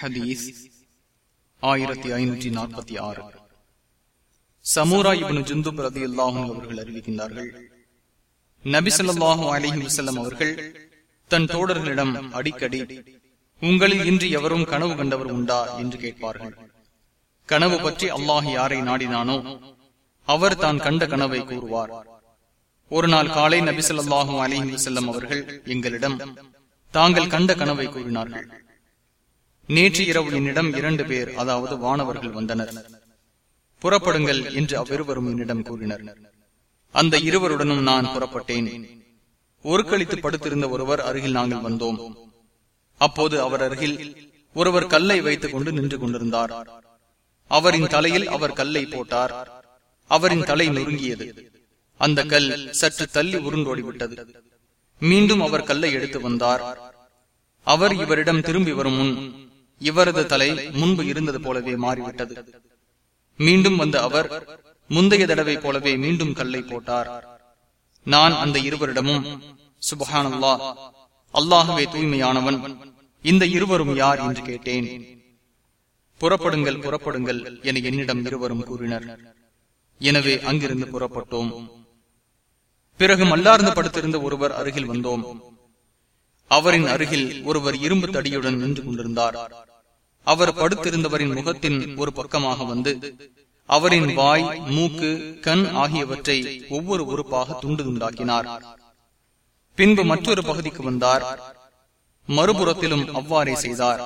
ஹதீஸ் ஆயிரத்தி ஐநூற்றி நாற்பத்தி ஆறு. சமூரா இவனு ஜுந்து பிரதி அல்லாஹும் அவர்கள் அறிவிக்கின்றார்கள் நபிசல்லாஹு அலிஹி வசல்லம் அவர்கள் தன் தோழர்களிடம் அடிக்கடி உங்களில் இன்று எவரும் கனவு கண்டவர் உண்டா? என்று கேட்பார்கள். கனவு பற்றி அல்லாஹ் யாரை நாடினானோ அவர் தான் கண்ட கனவை கூறுவார். ஒரு நாள் காலை நபிசல்லாஹு அலிஹி வசல்லம் அவர்கள் எங்களிடம் தாங்கள் கண்ட கனவை கூறினார்கள். நேற்று இரவு என்னிடம் இரண்டு பேர் அதாவது வானவர்கள் வந்தனர். புறப்படுங்கள் என்று அவ்விருவரும் என்னிடம் கூறினர். அந்த இருவருடனும் நான் புறப்பட்டேன். ஒரு கழித்து படுத்திருந்த ஒருவர் அருகில் நாங்கள் வந்தோம். அப்போது அவர் அருகில் ஒருவர் கல்லை வைத்துக் கொண்டு நின்று கொண்டிருந்தார். அவரின் தலையில் அவர் கல்லை போட்டார். அவரின் தலை நொறுங்கியது. அந்த கல் சற்று தள்ளி உருண்டோடிவிட்டது. மீண்டும் அவர் கல்லை எடுத்து வந்தார். அவர் இவரிடம் திரும்பி வரும் முன் இவரது தலை முன்பு இருந்தது போலவே மாறிவிட்டது. மீண்டும் வந்த அவர் முந்தைய தடவை போலவே மீண்டும் கல்லை போட்டார். நான் அந்த இருவரிடமும் சுபஹானல்லா அல்லாகவே தூய்மையானவன் இந்த இருவரும் யார்? என்று கேட்டேன். புறப்படுங்கள் புறப்படுங்கள் என என்னிடம் இருவரும் கூறினர். எனவே அங்கிருந்து புறப்பட்டோம். பிறகு மல்லார்ந்து படுத்திருந்த ஒருவர் அருகில் வந்தோம். அவரின் அருகில் ஒருவர் இரும்பு தடியுடன் நின்று கொண்டிருந்தார். அவர் படுத்திருந்தவரின் முகத்தின் ஒரு பக்கமாக வந்து அவரின் வாய் மூக்கு கண் ஆகியவற்றை ஒவ்வொரு உறுப்பாக துண்டு துண்டாக்கினார். பின்பு மற்றொரு பகுதிக்கு வந்தார். மறுபுறத்திலும் அவ்வாறே செய்தார்.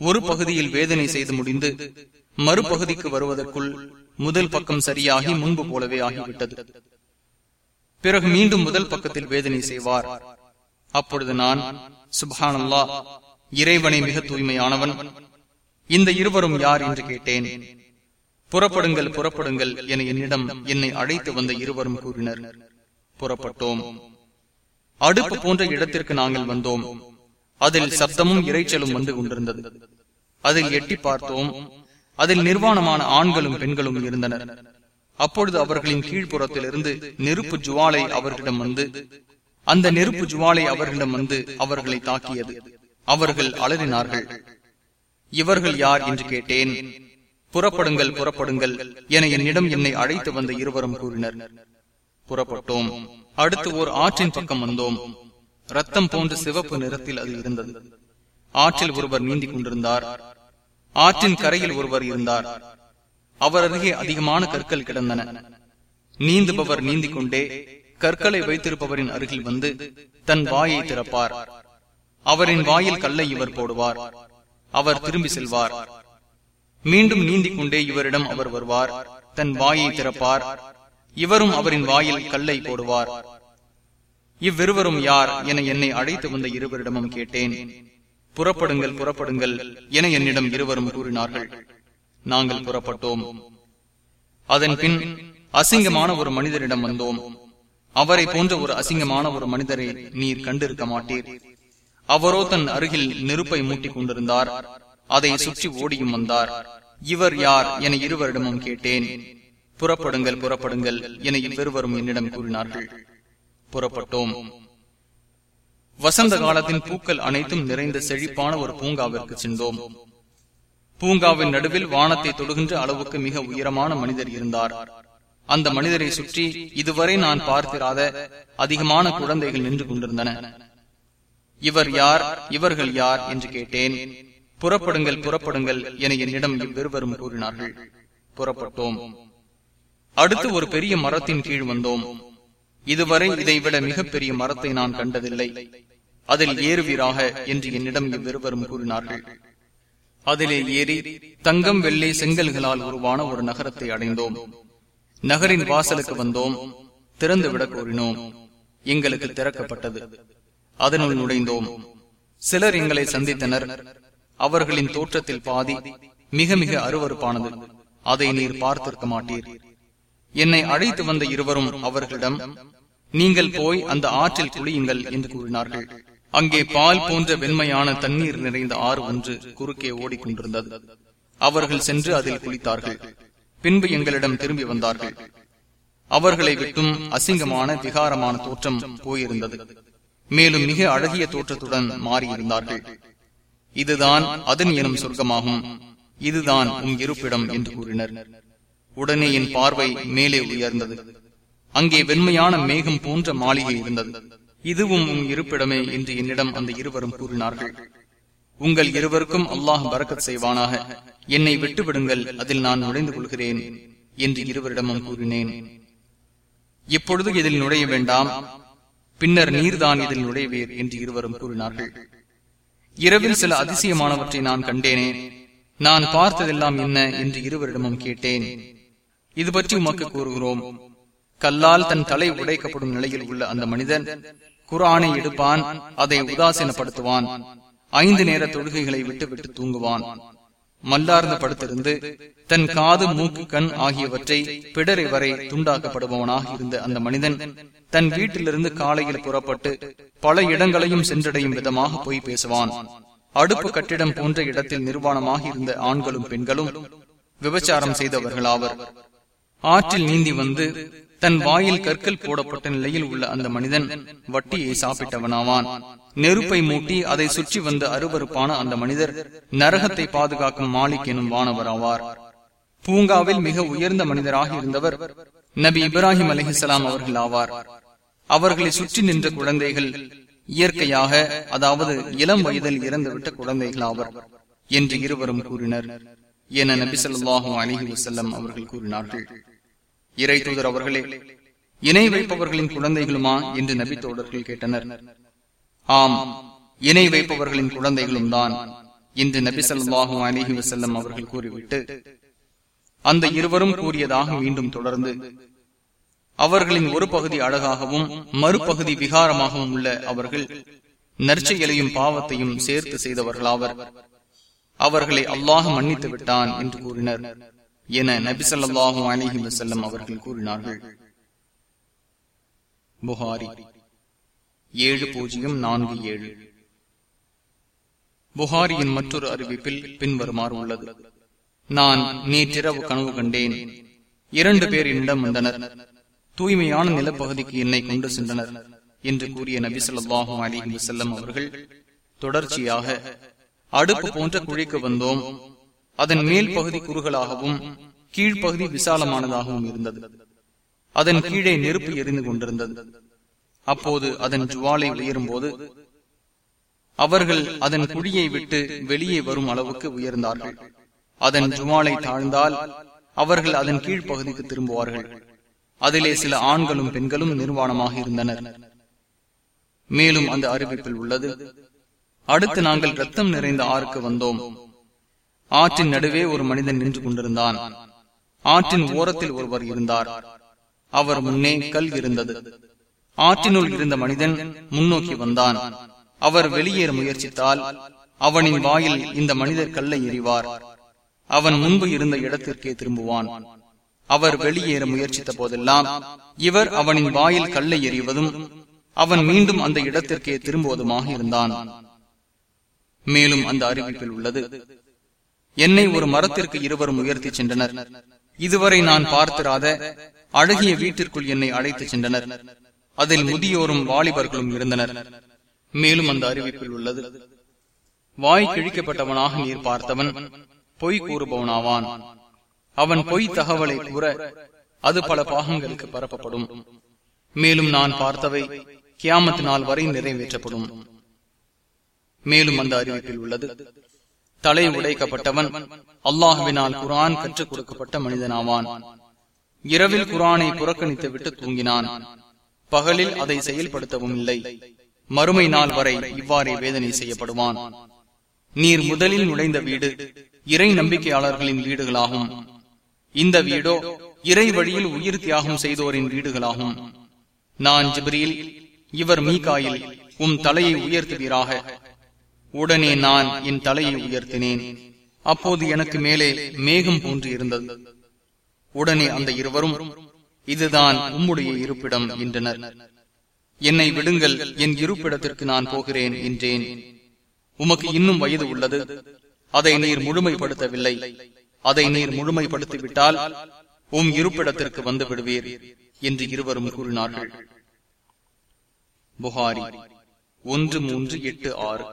ஒரு பகுதியில் வேதனை செய்து முடிந்து மறுபகுதிக்கு வருவதற்குள் முதல் பக்கம் சரியாகி முன்பு போலவே ஆகிவிட்டது. பிறகு மீண்டும் முதல் பக்கத்தில் வேதனை செய்வார். அப்பொழுது நான் சுபானல்லா இறைவனை மிக தூய்மையானவன். இந்த இருவரும் யார் என்று கேட்டேன். புறப்படுங்கள் புறப்படுங்கள் என என்னிடம் என்னை அழைத்து வந்த இருவரும் கூறினர். புறப்பட்டோம். அடுப்பு போன்ற இடத்திற்கு நாங்கள் வந்தோம். அதில் சப்தமும் இறைச்சலும் வந்து கொண்டிருந்தது. அதில் எட்டி பார்த்தோம். அதில் நிர்வாணமான ஆண்களும் பெண்களும் இருந்தனர். அப்பொழுது அவர்களின் கீழ்ப்புறத்திலிருந்து நெருப்பு ஜுவாலை அவர்களிடம் வந்து அந்த நெருப்பு ஜுவாலை அவர்களிடம் வந்து அவர்களை தாக்கியது. அவர்கள் அலறினார்கள். இவர்கள் யார் என்று கேட்டேன். புறப்படுங்கள் புறப்படுங்கள் என என்னிடம் என்னை அழைத்து வந்த இருவரும் கூறினர். புறப்பட்டோம். அடுத்து ஓர் ஆற்றின் பக்கம் வந்தோம். ரத்தம் போன்ற சிவப்பு நிறத்தில் அது இருந்தது. ஆற்றில் ஒருவர் நீந்திக் கொண்டிருந்தார். ஆற்றின் கரையில் ஒருவர் இருந்தார். அவர் அருகே அதிகமான கற்கள் கிடந்தன. நீந்துபவர் நீந்திக் கொண்டே கற்களை வைத்திருப்பவரின் அருகில் வந்து தன் வாயை திறப்பார். அவரின் வாயில் கல்லை இவர் போடுவார். அவர் திரும்பி செல்வார். மீண்டும் நீந்திக் கொண்டே இவரிடம் அவர் வருவார். தன் வாயை திறப்பார். இவரும் அவரின் வாயில் கல்லை போடுவார். இவ்விருவரும் யார் என என்னை அழைத்து வந்த இருவரிடமும் கேட்டேன். புறப்படுங்கள் புறப்படுங்கள் என என்னிடம் இருவரும் கூறினார்கள். நாங்கள் புறப்பட்டோம். அதன் பின் அசிங்கமான ஒரு மனிதரிடம் வந்தோம். அவரை போன்ற ஒரு அசிங்கமான ஒரு மனிதரை நீர் கண்டிருக்க மாட்டீர். அவரோ தன் அருகில் நெருப்பை மூட்டிக் கொண்டிருந்தார். அதை சுற்றி ஓடியும் வந்தார். இவர் யார் என இருவரிடமும் கேட்டேன். புறப்படுங்கள் புறப்படுங்கள் என இவ்விருவரும் என்னிடம் கூறினார்கள். புறப்பட்டோம். வசந்த காலத்தின் பூக்கள் அனைத்தும் நிறைந்த செழிப்பான ஒரு பூங்காவிற்கு சென்றோம். பூங்காவின் நடுவில் வானத்தை தொடுகின்ற அளவுக்கு மிக உயரமான மனிதர் இருந்தார். அந்த மனிதரை சுற்றி இதுவரை நான் பார்த்திராத அதிகமான குழந்தைகள் நின்று கொண்டிருந்தன. இவர் யார்? இவர்கள் யார்? என்று கேட்டேன். புறப்படுங்கள் புறப்படுங்கள் என என்னிடம் இவ்விருவரும் கூறினார்கள். புறப்பட்டோம். அடுத்து ஒரு பெரிய மரத்தின் கீழ் வந்தோம். இதுவரை இதைவிட மிகப்பெரிய மரத்தை நான் கண்டதில்லை. அதில் ஏறுவீராக என்று என்னிடம் இவ்விருவரும் கூறினார்கள். அதிலே ஏறி தங்கம் வெள்ளை செங்கல்களால் உருவான ஒரு நகரத்தை அடைந்தோம். நகரின் வாசலுக்கு வந்தோம். திறந்து விட கோரினோம். எங்களுக்கு திறக்கப்பட்டது. அதனுள் நுழைந்தோம். சிலர் எங்களை சந்தித்தனர். அவர்களின் தோற்றத்தில் பாதி மிக மிக அருவறுப்பானது அதை நீர் பார்த்திருக்க மாட்டீர். என்னை அழைத்து வந்த இருவரும் அவர்களிடம் நீங்கள் போய் அந்த ஆற்றில் குளியுங்கள் என்று கூறினார்கள். அங்கே பால் போன்ற வெண்மையான தண்ணீர் நிறைந்த ஆறு ஒன்று குறுக்கே ஓடிக்கொண்டிருந்தது. அவர்கள் சென்று அதில் குளித்தார்கள். பின்பு எங்களிடம் திரும்பி வந்தார்கள். அவர்களை விட்டும் அசிங்கமான விகாரமான தோற்றம் போயிருந்தது. மேலும் மிக அழகிய தோற்றத்துடன் மாறியிருந்தார்கள். இதுதான் அதன் எனும் சொர்க்கமாகும். இதுதான் உம் இருப்பிடம் என்று கூறினர். உடனே என் பார்வை மேலே உயர்ந்தது. அங்கே வெண்மையான மேகம் போன்ற மாளிகை இருந்தது. இதுவும் உம் இருப்பிடமே என்று என்னிடம் அந்த இருவரும் கூறினார்கள். உங்கள் இருவருக்கும் அல்லாஹ் பரக்கத் செய்வானாக. என்னை விட்டுவிடுங்கள் அதில் நான் நுழைந்து கொள்கிறேன் என்று இருவரிடமும் கூறினேன். இப்பொழுது இதில் நுழைய வேண்டாம்? பின்னர் நீர்தான் இதில் நுழைவீர் என்று இருவரும் கூறினார்கள். இரவில் சில அதிசயமானவற்றை நான் கண்டேனே. நான் பார்த்ததெல்லாம் என்ன என்று இருவரிடமும் கேட்டேன். இது பற்றி உமக்கு கூறுகிறோம். கல்லால் தன் தலை உடைக்கப்படும் நிலையில் உள்ள அந்த மனிதன் குரானை எடுப்பான் அதை உதாசீனப்படுத்துவான் ஐந்து நேர தொழுகைகளை விட்டு விட்டு தூங்குவான். மல்லார்ந்து படுத்திருந்து தன் காது மூக்கு கண் ஆகியவற்றை பிடரை வரை துண்டாக்கப்படுபவனாக இருந்த அந்த மனிதன் தன் வீட்டிலிருந்து காலையில் புறப்பட்டு பல இடங்களையும் சென்றடையும் விதமாக போய் பேசுவான். அடுப்பு கட்டிடம் போன்ற இடத்தில் நிர்வாணமாக இருந்த ஆண்களும் பெண்களும் விபச்சாரம் செய்தவர்களாவர் ஆற்றில் நீந்தி வந்து தன் வாயில் கற்கள் போடப்பட்ட நிலையில் உள்ள அந்த மனிதன் வட்டியை சாப்பிட்டவனாவான். நெருப்பை மூட்டி அதை சுற்றி வந்த அருவறுப்பான அந்த மனிதர் நரகத்தை பாதுகாக்கும் மாலிக் எனும் வானவர் ஆவார். பூங்காவில் மிக உயர்ந்த மனிதராக இருந்தவர் நபி இப்ராஹிம் அலிஹிசலாம் அவர்கள் ஆவார். அவர்களை சுற்றி நின்ற குழந்தைகள் இயற்கையாக அதாவது இளம் வயதில் இறந்துவிட்ட குழந்தைகள் ஆவர் என்று இருவரும் கூறினர் என நபி சொல்லாஹும் அலிஹி வசல்லம் அவர்கள் கூறினார்கள். இறை தூதர் அவர்களே இணை வைப்பவர்களின் குழந்தைகளுமா? என்று நபி தோழர்கள் கேட்டனர். ஆம் இணை வைப்பவர்களின் குழந்தைகளும் தான் என்று நபி அலிஹி வசல்லம் அவர்கள் கூறிவிட்டு அந்த இருவரும் கூறியதாக மீண்டும் தொடர்ந்து அவர்களின் ஒரு பகுதி அழகாகவும் மறுபகுதி விகாரமாகவும் உள்ள அவர்கள் நற்செயலையும் பாவத்தையும் சேர்த்து செய்தவர்களாவர். அவர்களை அல்லாஹ் மன்னித்து விட்டான் என்று கூறினர் என நபிசல்லாஹும் அலிஹி வசல்லம் அவர்கள் கூறினார்கள். புகாரி ஏழு பூஜ்ஜியம் நான்கு ஏழு. புகாரியின் மற்றொரு அறிவிப்பில் பின்வருமாறு உள்ளது. நான் நேற்றிரவு கனவு கண்டேன். இரண்டு பேர் என்னிடம் வந்தனர். தூய்மையான நிலப்பகுதிக்கு என்னை கொண்டு சென்றனர் என்று கூறிய நபி சொல்லாஹும் அலி செல்லம் அவர்கள் தொடர்ச்சியாக அடுப்பு போன்ற குழிக்கு வந்தோம். அதன் மேல் பகுதி குறுகலாகவும் கீழ்ப்பகுதி விசாலமானதாகவும் இருந்தது. அதன் கீழே நெருப்பு எரிந்து கொண்டிருந்தது. அப்போது அதன் ஜுவாலை உயரும் போது அவர்கள் அதன் குழியை விட்டு வெளியே வரும் அளவுக்கு உயர்ந்தார்கள். அதன் ஜுவாலை தாழ்ந்தால் அவர்கள் அதன் கீழ்ப்பகுதிக்கு திரும்புவார்கள். அதிலே சில ஆண்களும் பெண்களும் நிர்வாணமாக இருந்தனர். மேலும் அந்த அறிவிப்பில் உள்ளது அடுத்து நாங்கள் ரத்தம் நிறைந்த ஆறுக்கு வந்தோம். ஆற்றின் நடுவே ஒரு மனிதன் நின்று கொண்டிருந்தான். ஆற்றின் ஓரத்தில் ஒருவர் இருந்தார். அவர் முன்னே கல் இருந்தது. ஆற்றினுள் இருந்த மனிதன் முன்னோக்கி வந்தான். அவர் வெளியேற முயற்சித்தால் அவனின் வாயில் இந்த மனிதர் கல்லை எறிவார். அவன் முன்பு இருந்த இடத்திற்கே திரும்புவான். அவர் வெளியேற முயற்சித்த போதெல்லாம் இவர் அவனின் வாயில் கல்லை எறிவதும் அவன் மீண்டும் அந்த இடத்திற்கே திரும்புவதுமாக இருந்தான். மேலும் அந்த அறிவிப்பில் உள்ளது என்னை ஒரு மரத்திற்கு இருவரும் உயர்த்தி சென்றனர். இதுவரை நான் பார்த்திராத அழகிய வீட்டிற்குள் என்னை அழைத்து சென்றனர். அதில் முதியோரும் வாலிபர்களும் இருந்தனர். மேலும் அந்த அறிவிப்பில் உள்ளது வாய் கிழிக்கப்பட்டவனாக நீர் பார்த்தவன் பொய் கூறுபவனாவான். அவன் பொய் தகவலை கூற அது பல பாகங்களுக்கு பரப்பப்படும். மேலும் நான் பார்த்தவை கியாமத்து நாள் வரை நிறைவேற்றப்படும். மேலும் அந்த அறிவிப்பில் உள்ளது தலை உடைக்கப்பட்டவன் அல்லாஹுவினால் குரான் கற்றுக் கொடுக்கப்பட்ட மனிதனாவான். இரவில் குரானை புறக்கணித்து விட்டு தூங்கினான். பகலில் அதை செயல்படுத்தவும் இல்லை. மறுமை நாள் வரை இவ்வாறே வேதனை செய்யப்படுவான். நீர் முதலில் நுழைந்த வீடு இறை நம்பிக்கையாளர்களின் வீடுகளாகும். இந்த வீடோ இறை வழியில் உயிர் தியாகம் செய்தோரின் வீடுகளாகும். நான் ஜிப்ரியில் இவர் மீகாயில் உம் தலையை உயர்த்துவீராக. உடனே நான் என் தலையை உயர்த்தினேன். அப்போது எனக்கு மேலே மேகம் போன்று இருந்தது உடனே அந்த இருவரும் இதுதான் உம்முடைய இருப்பிடம் என்றனர். என்னை விடுங்கள் என் இருப்பிடத்திற்கு நான் போகிறேன் என்றேன். உமக்கு இன்னும் வயது உள்ளது. அதை நீர் முழுமைப்படுத்தவில்லை. அதை நீர் முழுமைப்படுத்திவிட்டால் உம் இருப்பிடத்திற்கு வந்து விடுவீர் என்று இருவரும் கூறினார்கள். புகாரி ஒன்று மூன்று எட்டு ஆறு.